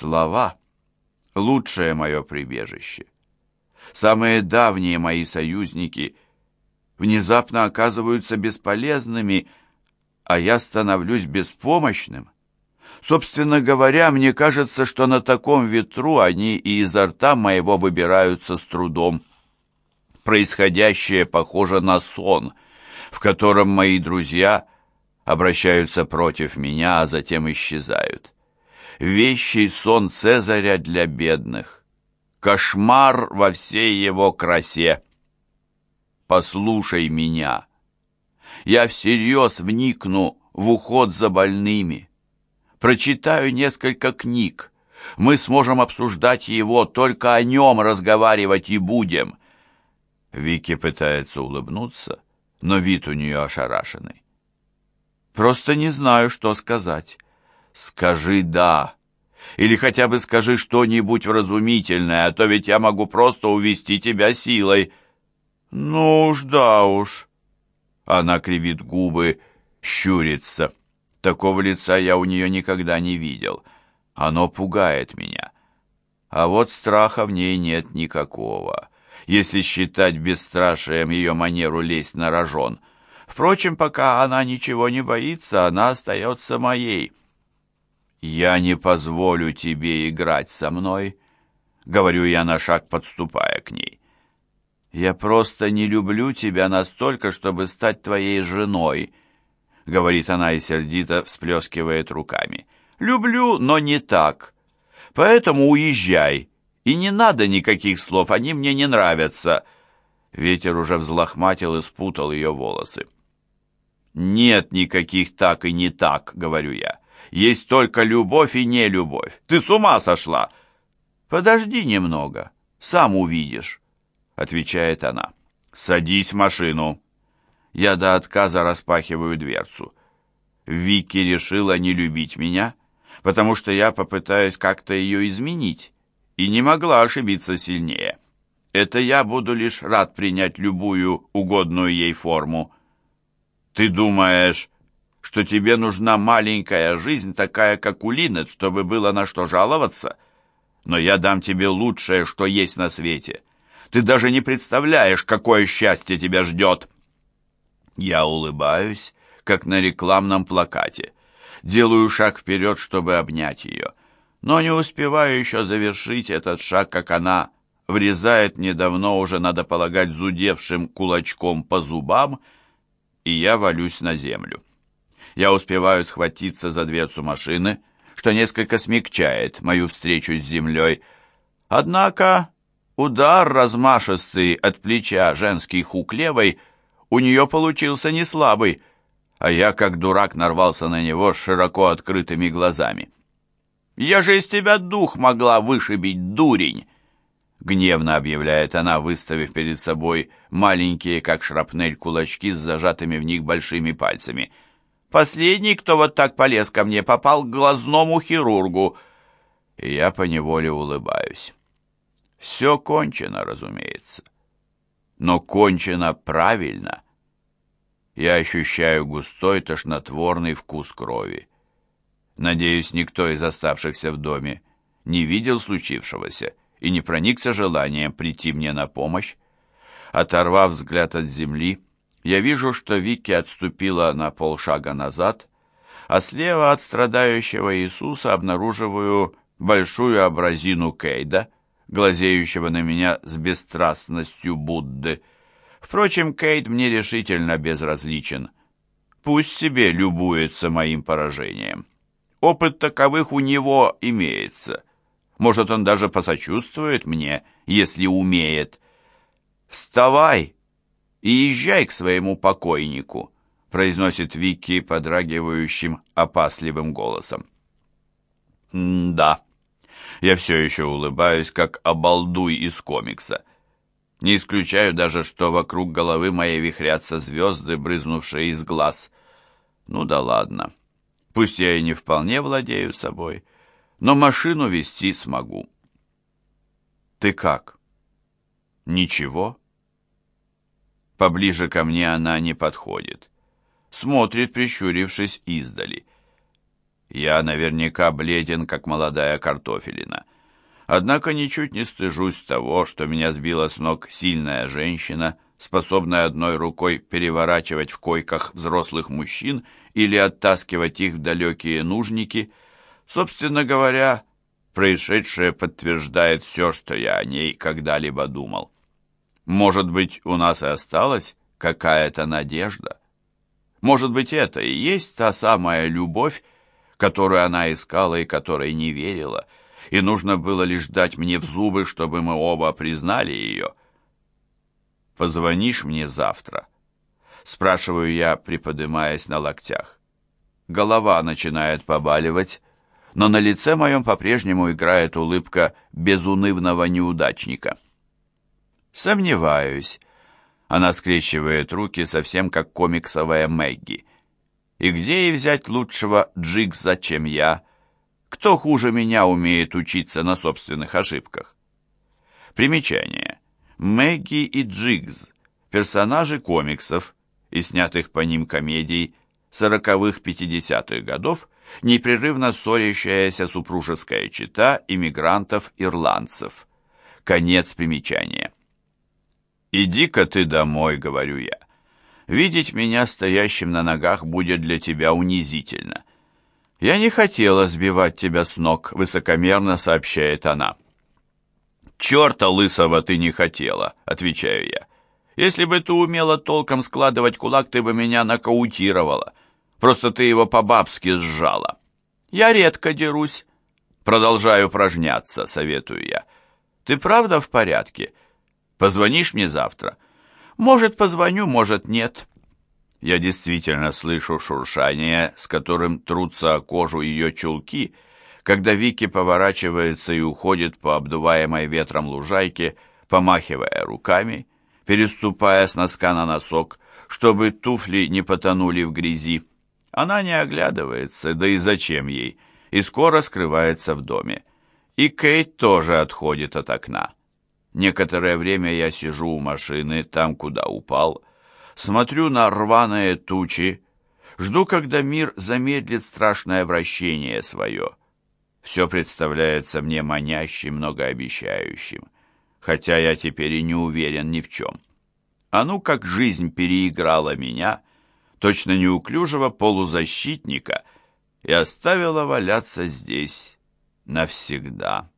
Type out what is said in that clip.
Слова — лучшее мое прибежище. Самые давние мои союзники внезапно оказываются бесполезными, а я становлюсь беспомощным. Собственно говоря, мне кажется, что на таком ветру они и изо рта моего выбираются с трудом. Происходящее похоже на сон, в котором мои друзья обращаются против меня, а затем исчезают. Вещий сон Цезаря для бедных. Кошмар во всей его красе. Послушай меня. Я всерьез вникну в уход за больными прочитаю несколько книг. Мы сможем обсуждать его, только о нем разговаривать и будем». Вики пытается улыбнуться, но вид у нее ошарашенный. «Просто не знаю, что сказать. Скажи «да». Или хотя бы скажи что-нибудь вразумительное, а то ведь я могу просто увести тебя силой». «Ну уж, да уж». Она кривит губы, щурится. Такого лица я у нее никогда не видел. Оно пугает меня. А вот страха в ней нет никакого, если считать бесстрашием ее манеру лезть на рожон. Впрочем, пока она ничего не боится, она остается моей. «Я не позволю тебе играть со мной», — говорю я на шаг, подступая к ней. «Я просто не люблю тебя настолько, чтобы стать твоей женой», — говорит она и сердито всплескивает руками. «Люблю, но не так. Поэтому уезжай. И не надо никаких слов, они мне не нравятся». Ветер уже взлохматил и спутал ее волосы. «Нет никаких так и не так», — говорю я. «Есть только любовь и не любовь. Ты с ума сошла!» «Подожди немного, сам увидишь», — отвечает она. «Садись в машину», я до отказа распахиваю дверцу. Вики решила не любить меня, потому что я попытаюсь как-то ее изменить, и не могла ошибиться сильнее. Это я буду лишь рад принять любую угодную ей форму. Ты думаешь, что тебе нужна маленькая жизнь, такая как у Линет, чтобы было на что жаловаться? Но я дам тебе лучшее, что есть на свете. Ты даже не представляешь, какое счастье тебя ждет!» Я улыбаюсь, как на рекламном плакате. Делаю шаг вперед, чтобы обнять ее. Но не успеваю еще завершить этот шаг, как она врезает мне давно уже, надо полагать, зудевшим кулачком по зубам, и я валюсь на землю. Я успеваю схватиться за дверцу машины, что несколько смягчает мою встречу с землей. Однако удар размашистый от плеча женский хук левой — у нее получился не слабый, а я, как дурак, нарвался на него с широко открытыми глазами. «Я же из тебя дух могла вышибить, дурень!» Гневно объявляет она, выставив перед собой маленькие, как шрапнель, кулачки с зажатыми в них большими пальцами. «Последний, кто вот так полез ко мне, попал к глазному хирургу!» И я поневоле улыбаюсь. Все кончено, разумеется но кончено правильно. Я ощущаю густой тошнотворный вкус крови. Надеюсь, никто из оставшихся в доме не видел случившегося и не проникся желанием прийти мне на помощь. Оторвав взгляд от земли, я вижу, что Вики отступила на полшага назад, а слева от страдающего Иисуса обнаруживаю большую образину Кейда — глазеющего на меня с бесстрастностью Будды. Впрочем, Кейт мне решительно безразличен. Пусть себе любуется моим поражением. Опыт таковых у него имеется. Может, он даже посочувствует мне, если умеет. «Вставай и езжай к своему покойнику», произносит Вики подрагивающим, опасливым голосом. «Да». Я все еще улыбаюсь, как обалдуй из комикса. Не исключаю даже, что вокруг головы моей вихрятся звезды, брызнувшие из глаз. Ну да ладно. Пусть я и не вполне владею собой, но машину вести смогу. Ты как? Ничего? Поближе ко мне она не подходит. Смотрит, прищурившись издали. Я наверняка бледен, как молодая картофелина. Однако ничуть не стыжусь того, что меня сбила с ног сильная женщина, способная одной рукой переворачивать в койках взрослых мужчин или оттаскивать их в далекие нужники. Собственно говоря, происшедшее подтверждает все, что я о ней когда-либо думал. Может быть, у нас и осталась какая-то надежда? Может быть, это и есть та самая любовь, которую она искала и которой не верила, и нужно было лишь дать мне в зубы, чтобы мы оба признали ее. «Позвонишь мне завтра?» Спрашиваю я, приподымаясь на локтях. Голова начинает побаливать, но на лице моем по-прежнему играет улыбка безунывного неудачника. «Сомневаюсь». Она скрещивает руки, совсем как комиксовая Мэгги. «И где ей взять лучшего Джигса, чем я? Кто хуже меня умеет учиться на собственных ошибках?» Примечание. Мэгги и Джигс – персонажи комиксов и снятых по ним комедий сороковых-пятидесятых годов, непрерывно ссорящаяся супружеская чита иммигрантов-ирландцев. Конец примечания. «Иди-ка ты домой», — говорю я. «Видеть меня стоящим на ногах будет для тебя унизительно». «Я не хотела сбивать тебя с ног», — высокомерно сообщает она. «Черта лысого ты не хотела», — отвечаю я. «Если бы ты умела толком складывать кулак, ты бы меня нокаутировала. Просто ты его по-бабски сжала». «Я редко дерусь». «Продолжаю упражняться», — советую я. «Ты правда в порядке?» Позвонишь мне завтра? Может, позвоню, может, нет. Я действительно слышу шуршание, с которым трутся о кожу ее чулки, когда Вики поворачивается и уходит по обдуваемой ветром лужайке, помахивая руками, переступая с носка на носок, чтобы туфли не потонули в грязи. Она не оглядывается, да и зачем ей, и скоро скрывается в доме. И Кейт тоже отходит от окна. Некоторое время я сижу у машины, там, куда упал, смотрю на рваные тучи, жду, когда мир замедлит страшное вращение свое. Все представляется мне манящим, многообещающим, хотя я теперь и не уверен ни в чем. А ну, как жизнь переиграла меня, точно неуклюжего полузащитника, и оставила валяться здесь навсегда».